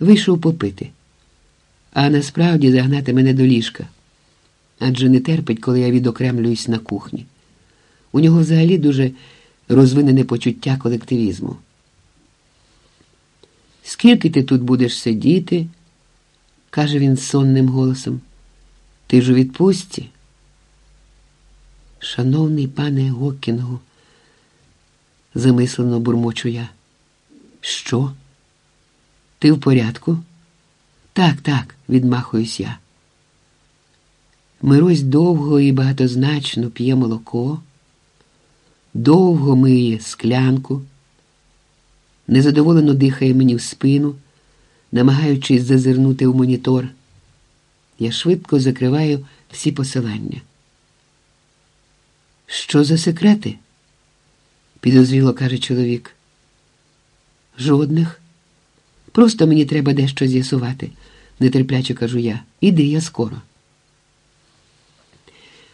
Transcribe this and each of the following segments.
Вийшов попити, а насправді загнати мене до ліжка. Адже не терпить, коли я відокремлююсь на кухні. У нього взагалі дуже розвинене почуття колективізму. Скільки ти тут будеш сидіти? каже він сонним голосом. Ти ж у відпустці? Шановний пане Гокінгу, замислено бурмочу я. Що? Ти в порядку? Так, так, відмахуюсь я. Мирось довго і багатозначно п'є молоко, довго миє склянку, незадоволено дихає мені в спину, намагаючись зазирнути в монітор. Я швидко закриваю всі посилання. Що за секрети? підозріло каже чоловік. Жодних. Просто мені треба дещо з'ясувати, нетерпляче кажу я. Іди я скоро.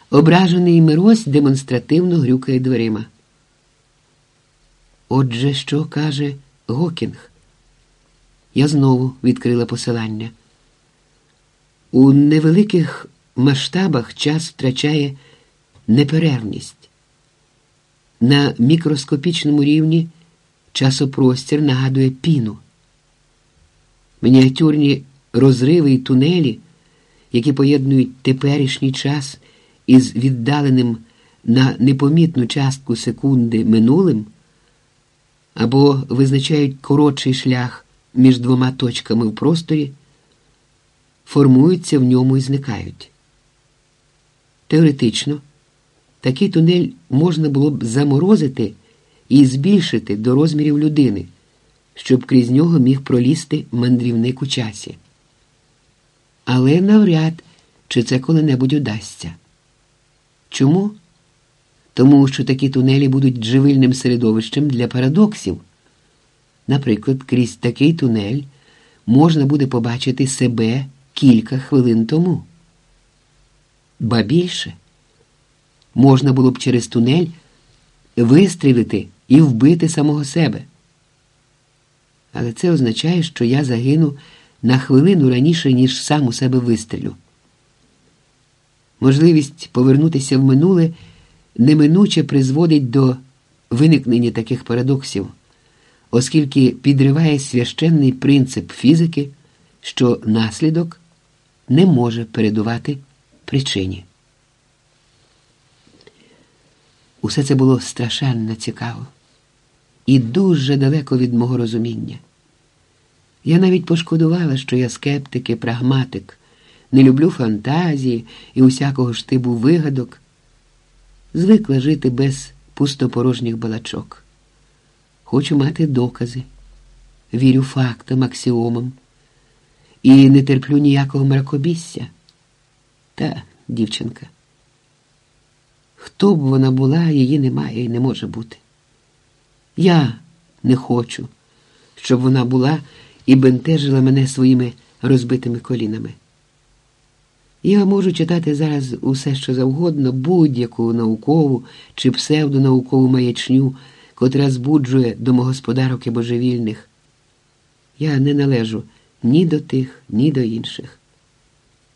Ображений Мирось демонстративно грюкає дверима. Отже, що каже Гокінг? Я знову відкрила посилання. У невеликих масштабах час втрачає неперервність. На мікроскопічному рівні часопростір нагадує піну. Мініатюрні розриви і тунелі, які поєднують теперішній час із віддаленим на непомітну частку секунди минулим, або визначають коротший шлях між двома точками в просторі, формуються в ньому і зникають. Теоретично, такий тунель можна було б заморозити і збільшити до розмірів людини, щоб крізь нього міг пролізти мандрівник у часі. Але навряд чи це коли-небудь удасться. Чому? Тому що такі тунелі будуть живильним середовищем для парадоксів. Наприклад, крізь такий тунель можна буде побачити себе кілька хвилин тому. Ба більше можна було б через тунель вистрілити і вбити самого себе. Але це означає, що я загину на хвилину раніше, ніж сам у себе вистрілю. Можливість повернутися в минуле неминуче призводить до виникнення таких парадоксів, оскільки підриває священний принцип фізики, що наслідок не може передувати причині. Усе це було страшенно цікаво і дуже далеко від мого розуміння. Я навіть пошкодувала, що я скептик і прагматик, не люблю фантазії і усякого штибу вигадок, звикла жити без пустопорожніх балачок. Хочу мати докази, вірю фактам, аксіомам і не терплю ніякого мракобісся. Та, дівчинка, хто б вона була, її немає і не може бути. Я не хочу, щоб вона була і бентежила мене своїми розбитими колінами. Я можу читати зараз усе, що завгодно, будь-яку наукову чи псевдонаукову маячню, котра збуджує домогосподарок і божевільних. Я не належу ні до тих, ні до інших.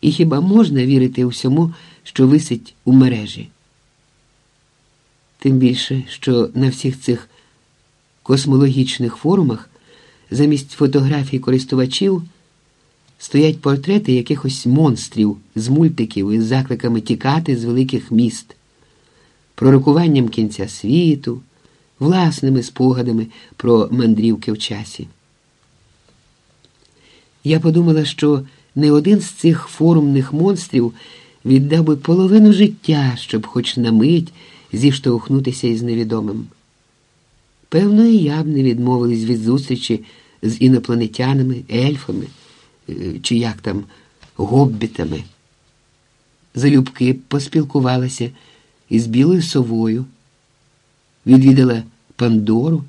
І хіба можна вірити всьому, що висить у мережі? Тим більше, що на всіх цих космологічних форумах замість фотографій користувачів стоять портрети якихось монстрів з мультиків із закликами тікати з великих міст, пророкуванням кінця світу, власними спогадами про мандрівки в часі. Я подумала, що не один з цих форумних монстрів віддав би половину життя, щоб хоч на мить зіштовхнутися із невідомим. Певно, і я б не відмовилась від зустрічі з інопланетянами, ельфами е, чи як там гоббітами. Залюбки поспілкувалася із білою совою, відвідала Пандору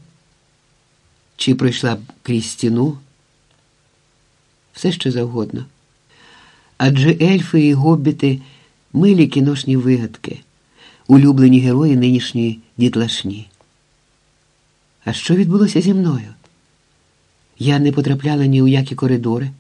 чи пройшла б крізь стіну. Все що завгодно. Адже ельфи і гоббіти милі кіношні вигадки, улюблені герої нинішньої дітлашні. А що відбулося зі мною? Я не потрапляла ні у які коридори.